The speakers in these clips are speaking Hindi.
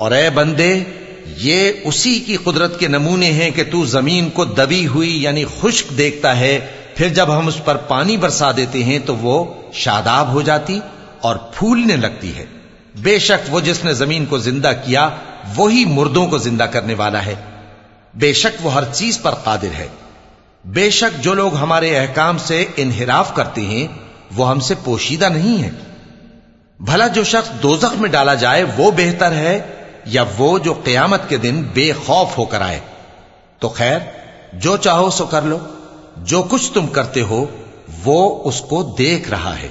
और ए बंदे ये उसी की कुदरत के नमूने हैं कि तू जमीन को दबी हुई यानी खुश्क देखता है फिर जब हम उस पर पानी बरसा देते हैं तो वो शादाब हो जाती और फूलने लगती है बेशक वो जिसने जमीन को जिंदा किया वही मुर्दों को जिंदा करने वाला है बेशक वो हर चीज पर कादिर है बेशक जो लोग हमारे अहकाम से इनहिराफ करते हैं वो हमसे पोशीदा नहीं है भला जो शख्स दोजख में डाला जाए वो बेहतर है या वो जो कयामत के दिन बेखौफ होकर आए तो खैर जो चाहो सो कर लो जो कुछ तुम करते हो वो उसको देख रहा है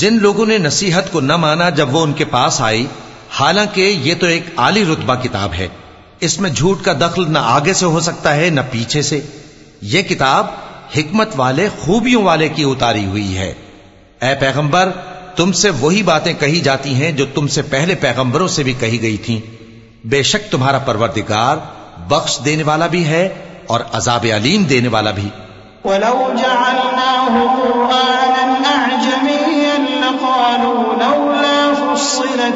जिन लोगों ने नसीहत को न माना जब वो उनके पास आई हालांकि ये तो एक आली रुतबा किताब है इसमें झूठ का दखल न आगे से हो सकता है न पीछे से ये किताब हिकमत वाले खूबियों वाले की उतारी हुई है। ए पैगंबर, तुमसे वही बातें कही जाती हैं जो तुमसे पहले पैगंबरों से भी कही गई थीं। बेशक तुम्हारा परवरदिगार बख्श देने वाला भी है और अजाब अलीम देने वाला भी। फुस्सिलत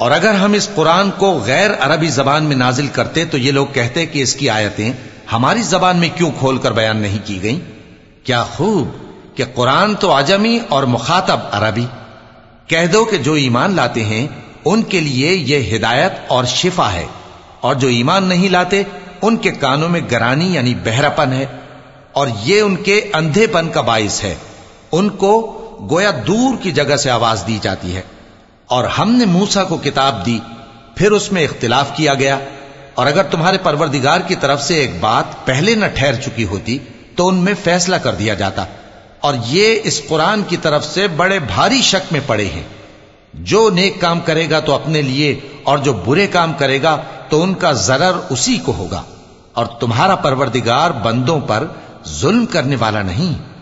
और अगर हम इस कुरान को गैर अरबी जबान में नाजिल करते तो ये लोग कहते कि इसकी आयतें हमारी जबान में क्यों खोलकर बयान नहीं की गई? क्या खूब कि कुरान तो आजमी और मुखातब अरबी। कह दो कि जो ईमान लाते हैं, उनके लिए यह हिदायत और शिफा है। और जो ईमान नहीं लाते, उनके कानों में गरानी यानी बहरापन है। और ये उनके अंधेपन का बायस है। उनको गोया दूर की जगह से आवाज़ दी जाती है। और हमने मूसा को किताब दी, फिर उसमें इख्तिलाफ किया गया। और अगर तुम्हारे परवरदिगार की तरफ़ से एक बात पहले न ठहर चुकी होती तो उनमें फैसला कर दिया जाता। और ये इस कुरान की तरफ़ से बड़े भारी शक में पड़े हैं। जो नेक काम करेगा तो अपने लिए, और जो बुरे काम करेगा तो उनका जरर उसी को होगा। और तुम्हारा परवरदिगार बंदों पर जुल्म करने वाला नहीं।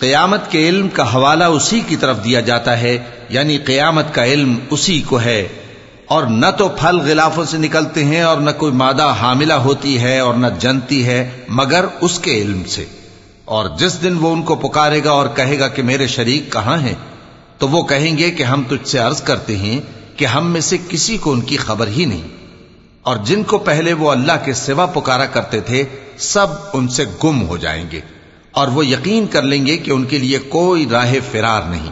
क्यामत के इल्म का हवाला उसी की तरफ़ दिया जाता है, यानी क्यामत का इल्म उसी को है। और न तो फल गिलाफों से निकलते हैं और न कोई मादा हामिला होती है और न जनती है, मगर उसके इल्म से। और जिस दिन वो उनको पुकारेगा और कहेगा कि मेरे शरीक कहाँ हैं तो वो कहेंगे कि हम तुझसे अर्ज़ करते हैं कि हम में से किसी को उनकी खबर ही नहीं। और जिनको पहले वो अल्लाह के सिवा पुकारा करते थे सब उनसे गुम हो जाएंगे और वो यकीन कर लेंगे कि उनके लिए कोई राह फिरार नहीं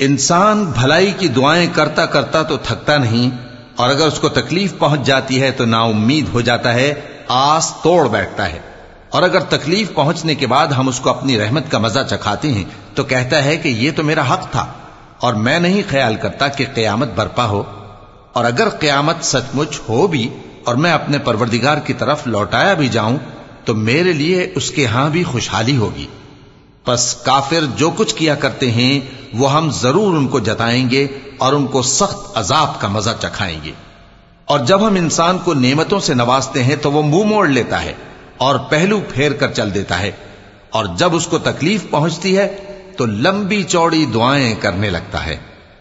इंसान भलाई की दुआएं करता करता तो थकता नहीं और अगर उसको तकलीफ पहुंच जाती है तो नाउम्मीद हो जाता है आस तोड़ बैठता है और अगर तकलीफ पहुंचने के बाद हम उसको अपनी रहमत का मजा चखाते हैं तो कहता है कि ये तो मेरा हक था और मैं नहीं ख्याल करता कि कयामत बरपा हो। और अगर कयामत सचमुच हो भी और मैं अपने परवरदिगार की तरफ़ लौटाया भी जाऊँ तो मेरे लिए उसके यहाँ भी खुशहाली होगी। बस काफिर जो कुछ किया करते हैं, वो हम ज़रूर उनको जताएँगे और उनको सख्त अजाब का मज़ा चखाएँगे। और जब हम इंसान को नेमतों से नवाजते हैं तो वो मुँह मोड़ लेता है और पहलू फेर कर चल देता है। और जब उसको तकलीफ़ पहुँचती है तो लंबी चौड़ी दुआएं करने लगता है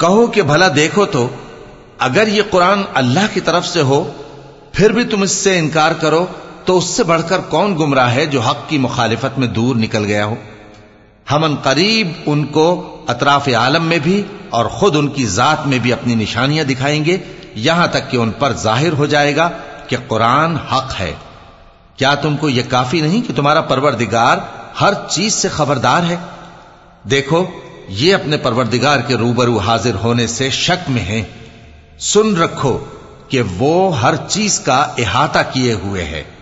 कहो कि भला देखो तो अगर ये कुरान अल्लाह की तरफ से हो फिर भी तुम इससे इनकार करो तो उससे बढ़कर कौन गुमराह है जो हक की मुखालिफत में दूर निकल गया हो? हम करीब उनको अतराफ आलम में भी और खुद उनकी जात में भी अपनी निशानियाँ दिखाएँगे। यहाँ तक कि उन पर ज़ाहिर हो जाएगा कि कुरान हक है। क्या तुमको यह काफ़ी नहीं कि तुम्हारा परवरदिगार हर चीज़ से खबरदार है? देखो, ये अपने परवरदिगार के रूबरू हाजिर होने से शक में हैं। सुन रखो कि वो हर चीज़ का इहाता किए हुए है।